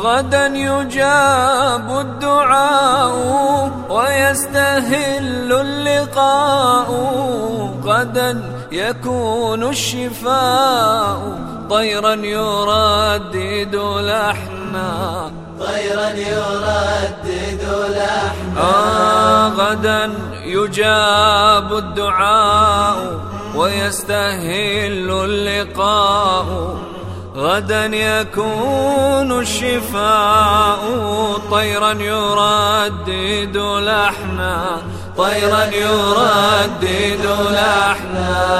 غدا يجاب الدعاء ويستهل اللقاء. غدا يكون الشفاء. طيرا يردد لحنا. طيرا يردد لحنا. آه غدا يجاب الدعاء ويستهل اللقاء. غدا يكون الشفاء طيرا يردد لحنا طيرا يردد لحنا.